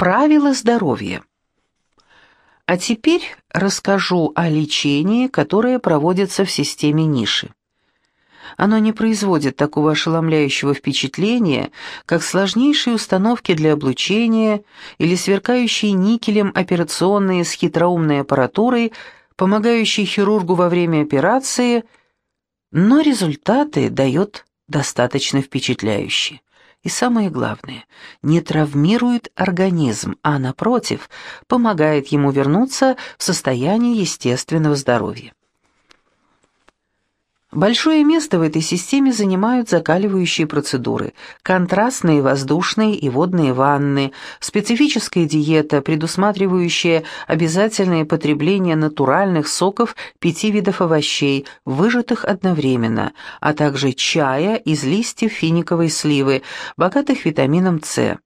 Правила здоровья. А теперь расскажу о лечении, которое проводится в системе ниши. Оно не производит такого ошеломляющего впечатления, как сложнейшие установки для облучения или сверкающие никелем операционные с хитроумной аппаратурой, помогающие хирургу во время операции, но результаты дает достаточно впечатляющие. И самое главное, не травмирует организм, а напротив, помогает ему вернуться в состояние естественного здоровья. Большое место в этой системе занимают закаливающие процедуры, контрастные воздушные и водные ванны, специфическая диета, предусматривающая обязательное потребление натуральных соков пяти видов овощей, выжатых одновременно, а также чая из листьев финиковой сливы, богатых витамином С.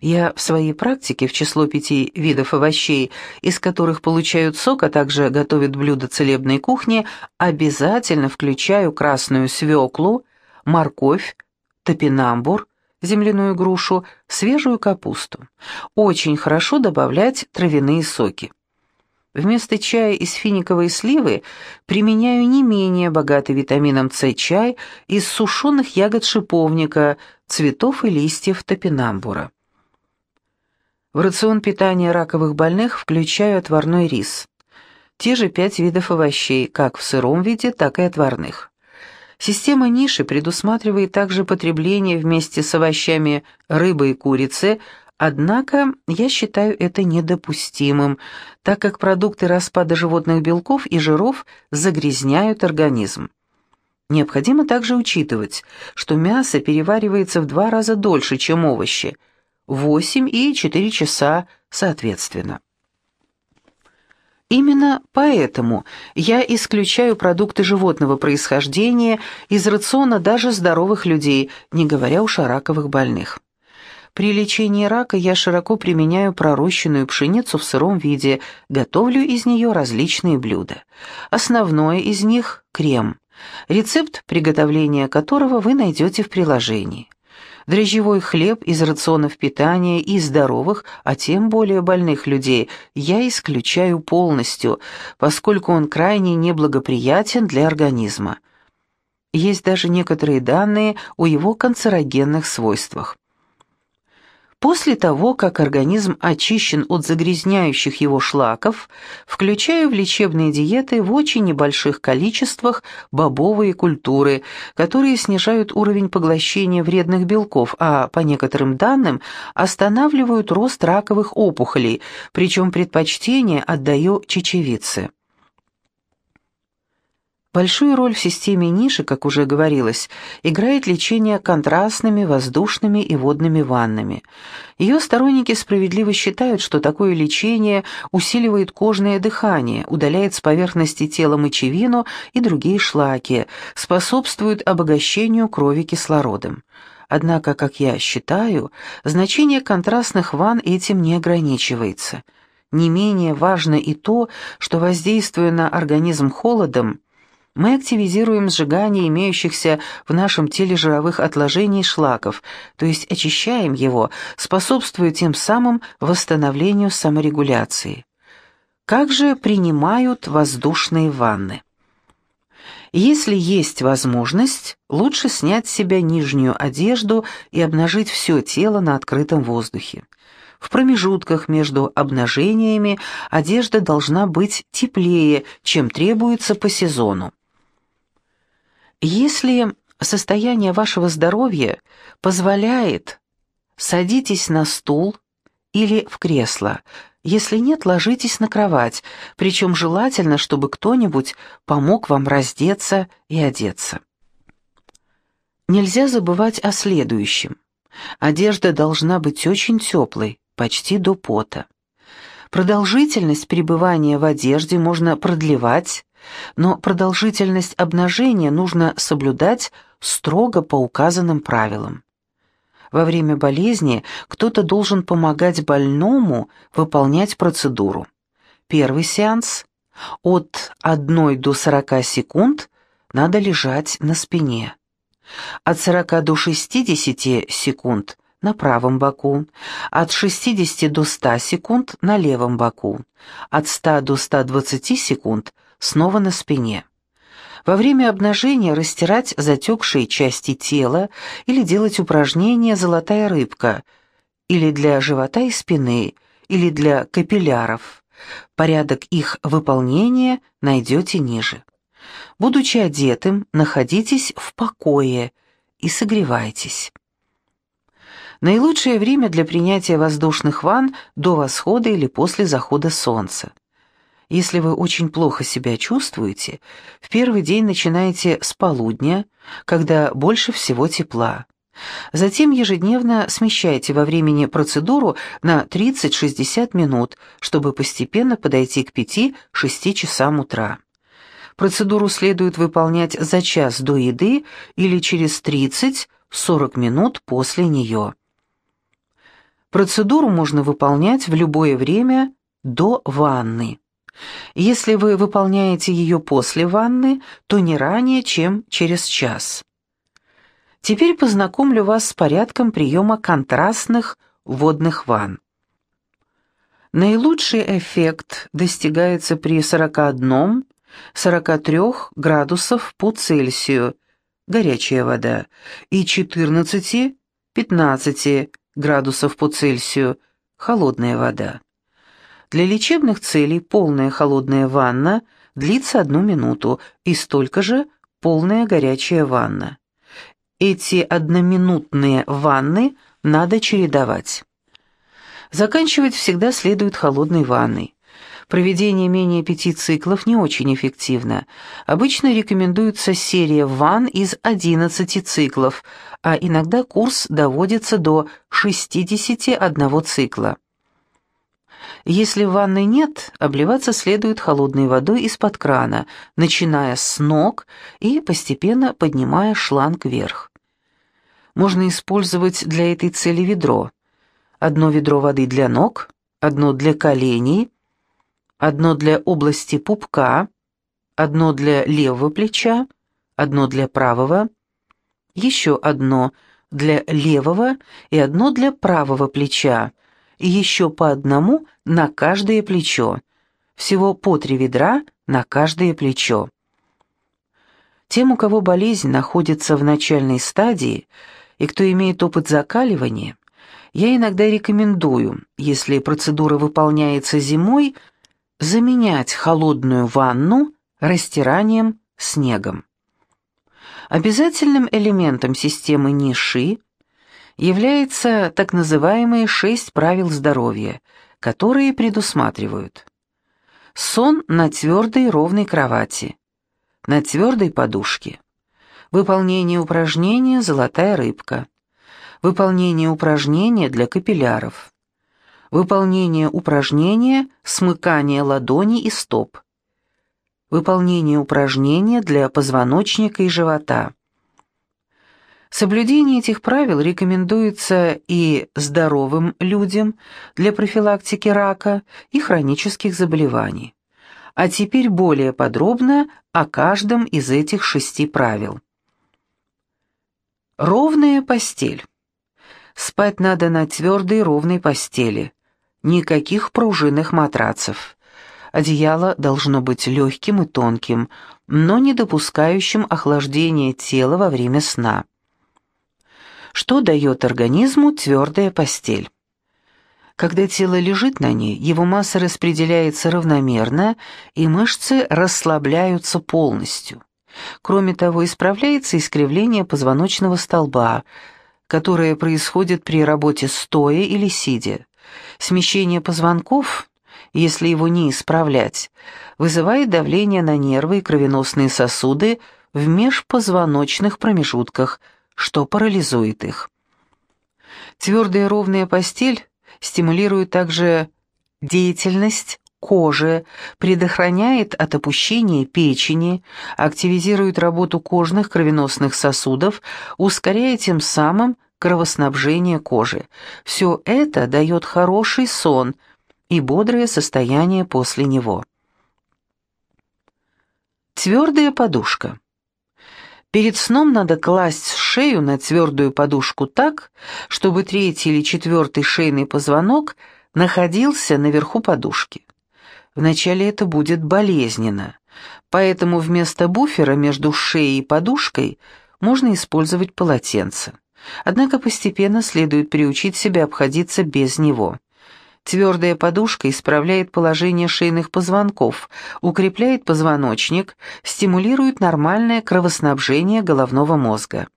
Я в своей практике в число пяти видов овощей, из которых получают сок, а также готовят блюда целебной кухни, обязательно включаю красную свеклу, морковь, топинамбур, земляную грушу, свежую капусту. Очень хорошо добавлять травяные соки. Вместо чая из финиковой сливы применяю не менее богатый витамином С чай из сушеных ягод шиповника, цветов и листьев топинамбура. В рацион питания раковых больных включаю отварной рис. Те же пять видов овощей, как в сыром виде, так и отварных. Система ниши предусматривает также потребление вместе с овощами рыбы и курицы, однако я считаю это недопустимым, так как продукты распада животных белков и жиров загрязняют организм. Необходимо также учитывать, что мясо переваривается в два раза дольше, чем овощи – 8 и 4 часа соответственно. Именно поэтому я исключаю продукты животного происхождения из рациона даже здоровых людей, не говоря уж о раковых больных. При лечении рака я широко применяю пророщенную пшеницу в сыром виде, готовлю из нее различные блюда. Основное из них – крем, рецепт приготовления которого вы найдете в приложении дрожжевой хлеб из рационов питания и здоровых, а тем более больных людей, я исключаю полностью, поскольку он крайне неблагоприятен для организма. Есть даже некоторые данные о его канцерогенных свойствах. После того, как организм очищен от загрязняющих его шлаков, включаю в лечебные диеты в очень небольших количествах бобовые культуры, которые снижают уровень поглощения вредных белков, а, по некоторым данным, останавливают рост раковых опухолей, причем предпочтение отдаю чечевице. Большую роль в системе ниши, как уже говорилось, играет лечение контрастными воздушными и водными ваннами. Ее сторонники справедливо считают, что такое лечение усиливает кожное дыхание, удаляет с поверхности тела мочевину и другие шлаки, способствует обогащению крови кислородом. Однако, как я считаю, значение контрастных ванн этим не ограничивается. Не менее важно и то, что воздействуя на организм холодом, мы активизируем сжигание имеющихся в нашем теле жировых отложений шлаков, то есть очищаем его, способствуя тем самым восстановлению саморегуляции. Как же принимают воздушные ванны? Если есть возможность, лучше снять с себя нижнюю одежду и обнажить все тело на открытом воздухе. В промежутках между обнажениями одежда должна быть теплее, чем требуется по сезону. Если состояние вашего здоровья позволяет, садитесь на стул или в кресло. Если нет, ложитесь на кровать, причем желательно, чтобы кто-нибудь помог вам раздеться и одеться. Нельзя забывать о следующем. Одежда должна быть очень теплой, почти до пота. Продолжительность пребывания в одежде можно продлевать, но продолжительность обнажения нужно соблюдать строго по указанным правилам. Во время болезни кто-то должен помогать больному выполнять процедуру. Первый сеанс от 1 до 40 секунд надо лежать на спине. От 40 до 60 секунд на правом боку, от 60 до 100 секунд на левом боку, от 100 до 120 секунд снова на спине. Во время обнажения растирать затекшие части тела или делать упражнения «золотая рыбка» или для живота и спины, или для капилляров. Порядок их выполнения найдете ниже. Будучи одетым, находитесь в покое и согревайтесь. Наилучшее время для принятия воздушных ванн до восхода или после захода солнца. Если вы очень плохо себя чувствуете, в первый день начинайте с полудня, когда больше всего тепла. Затем ежедневно смещайте во времени процедуру на 30-60 минут, чтобы постепенно подойти к 5-6 часам утра. Процедуру следует выполнять за час до еды или через 30-40 минут после нее. Процедуру можно выполнять в любое время до ванны. Если вы выполняете ее после ванны, то не ранее, чем через час. Теперь познакомлю вас с порядком приема контрастных водных ванн. Наилучший эффект достигается при 41-43 градусов по Цельсию, горячая вода, и 14-15 градусов по Цельсию, холодная вода. Для лечебных целей полная холодная ванна длится одну минуту и столько же полная горячая ванна. Эти одноминутные ванны надо чередовать. Заканчивать всегда следует холодной ванной. Проведение менее пяти циклов не очень эффективно. Обычно рекомендуется серия ванн из 11 циклов, а иногда курс доводится до 61 цикла. Если ванны нет, обливаться следует холодной водой из-под крана, начиная с ног и постепенно поднимая шланг вверх. Можно использовать для этой цели ведро. Одно ведро воды для ног, одно для коленей, одно для области пупка, одно для левого плеча, одно для правого, еще одно для левого и одно для правого плеча, и еще по одному на каждое плечо. Всего по три ведра на каждое плечо. Тем, у кого болезнь находится в начальной стадии и кто имеет опыт закаливания, я иногда рекомендую, если процедура выполняется зимой, заменять холодную ванну растиранием снегом. Обязательным элементом системы Ниши является так называемые шесть правил здоровья, которые предусматривают. Сон на твердой ровной кровати, на твердой подушке, выполнение упражнения «Золотая рыбка», выполнение упражнения для капилляров, выполнение упражнения «Смыкание ладони и стоп», выполнение упражнения для позвоночника и живота, Соблюдение этих правил рекомендуется и здоровым людям для профилактики рака и хронических заболеваний. А теперь более подробно о каждом из этих шести правил. Ровная постель. Спать надо на твердой ровной постели. Никаких пружинных матрацев. Одеяло должно быть легким и тонким, но не допускающим охлаждения тела во время сна что дает организму твердая постель. Когда тело лежит на ней, его масса распределяется равномерно, и мышцы расслабляются полностью. Кроме того, исправляется искривление позвоночного столба, которое происходит при работе стоя или сидя. Смещение позвонков, если его не исправлять, вызывает давление на нервы и кровеносные сосуды в межпозвоночных промежутках – что парализует их. Твердая ровная постель стимулирует также деятельность кожи, предохраняет от опущения печени, активизирует работу кожных кровеносных сосудов, ускоряя тем самым кровоснабжение кожи. Все это дает хороший сон и бодрое состояние после него. Твердая подушка. Перед сном надо класть шею на твердую подушку так, чтобы третий или четвертый шейный позвонок находился наверху подушки. Вначале это будет болезненно, поэтому вместо буфера между шеей и подушкой можно использовать полотенце. Однако постепенно следует приучить себя обходиться без него. Твердая подушка исправляет положение шейных позвонков, укрепляет позвоночник, стимулирует нормальное кровоснабжение головного мозга.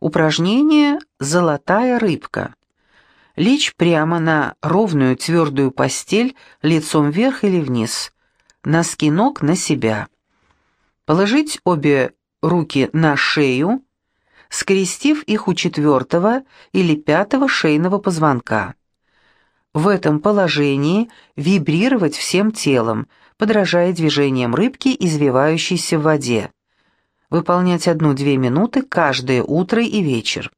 Упражнение «Золотая рыбка». Лечь прямо на ровную твердую постель лицом вверх или вниз. Носки ног на себя. Положить обе руки на шею, скрестив их у четвертого или пятого шейного позвонка в этом положении вибрировать всем телом, подражая движениям рыбки, извивающейся в воде. Выполнять одну-две минуты каждое утро и вечер.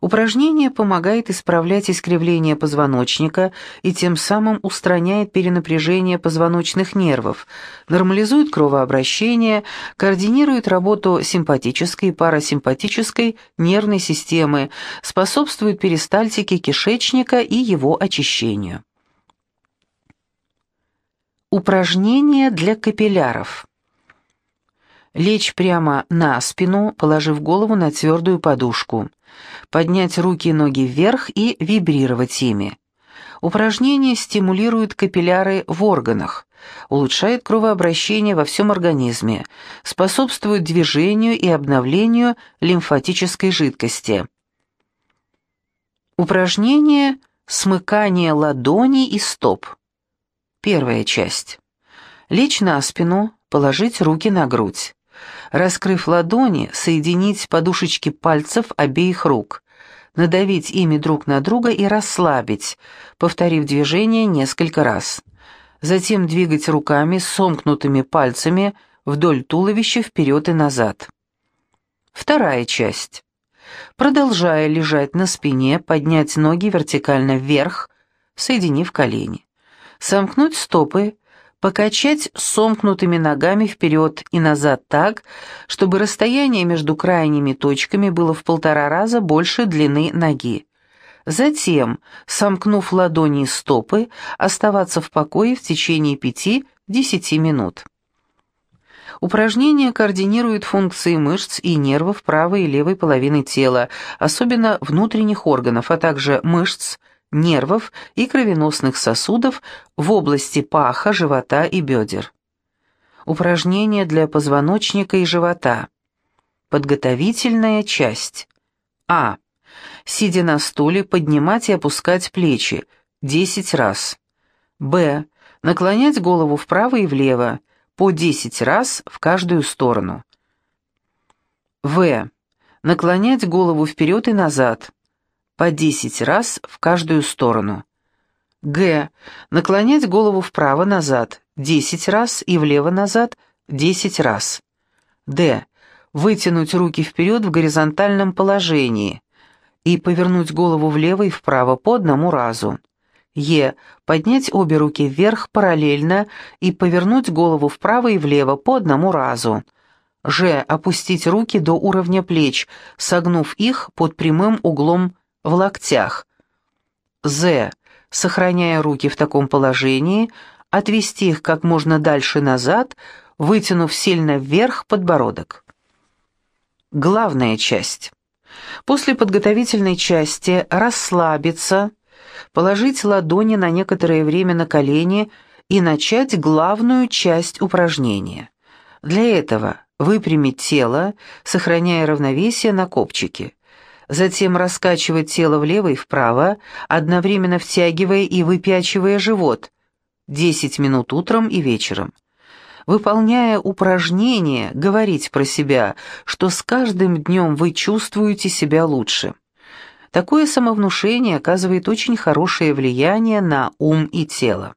Упражнение помогает исправлять искривление позвоночника и тем самым устраняет перенапряжение позвоночных нервов, нормализует кровообращение, координирует работу симпатической и парасимпатической нервной системы, способствует перистальтике кишечника и его очищению. Упражнение для капилляров. Лечь прямо на спину, положив голову на твердую подушку поднять руки и ноги вверх и вибрировать ими. Упражнение стимулирует капилляры в органах, улучшает кровообращение во всем организме, способствует движению и обновлению лимфатической жидкости. Упражнение «Смыкание ладоней и стоп». Первая часть. Лечь на спину, положить руки на грудь. Раскрыв ладони, соединить подушечки пальцев обеих рук, надавить ими друг на друга и расслабить, повторив движение несколько раз. Затем двигать руками с сомкнутыми пальцами вдоль туловища вперед и назад. Вторая часть. Продолжая лежать на спине, поднять ноги вертикально вверх, соединив колени. Сомкнуть стопы, покачать сомкнутыми ногами вперед и назад так, чтобы расстояние между крайними точками было в полтора раза больше длины ноги. Затем, сомкнув ладони и стопы, оставаться в покое в течение 5-10 минут. Упражнение координирует функции мышц и нервов правой и левой половины тела, особенно внутренних органов, а также мышц, нервов и кровеносных сосудов в области паха, живота и бедер. Упражнения для позвоночника и живота. Подготовительная часть. А. Сидя на стуле, поднимать и опускать плечи 10 раз. Б. Наклонять голову вправо и влево по 10 раз в каждую сторону. В. Наклонять голову вперед и назад по 10 раз в каждую сторону. Г. Наклонять голову вправо-назад 10 раз и влево-назад 10 раз. Д. Вытянуть руки вперед в горизонтальном положении и повернуть голову влево и вправо по одному разу. Е. Поднять обе руки вверх параллельно и повернуть голову вправо и влево по одному разу. Ж. Опустить руки до уровня плеч, согнув их под прямым углом в локтях. З. Сохраняя руки в таком положении, отвести их как можно дальше назад, вытянув сильно вверх подбородок. Главная часть. После подготовительной части расслабиться, положить ладони на некоторое время на колени и начать главную часть упражнения. Для этого выпрямить тело, сохраняя равновесие на копчике затем раскачивать тело влево и вправо, одновременно втягивая и выпячивая живот, 10 минут утром и вечером. Выполняя упражнения, говорить про себя, что с каждым днем вы чувствуете себя лучше. Такое самовнушение оказывает очень хорошее влияние на ум и тело.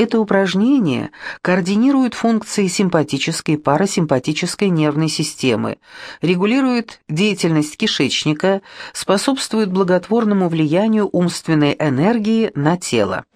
Это упражнение координирует функции симпатической и парасимпатической нервной системы, регулирует деятельность кишечника, способствует благотворному влиянию умственной энергии на тело.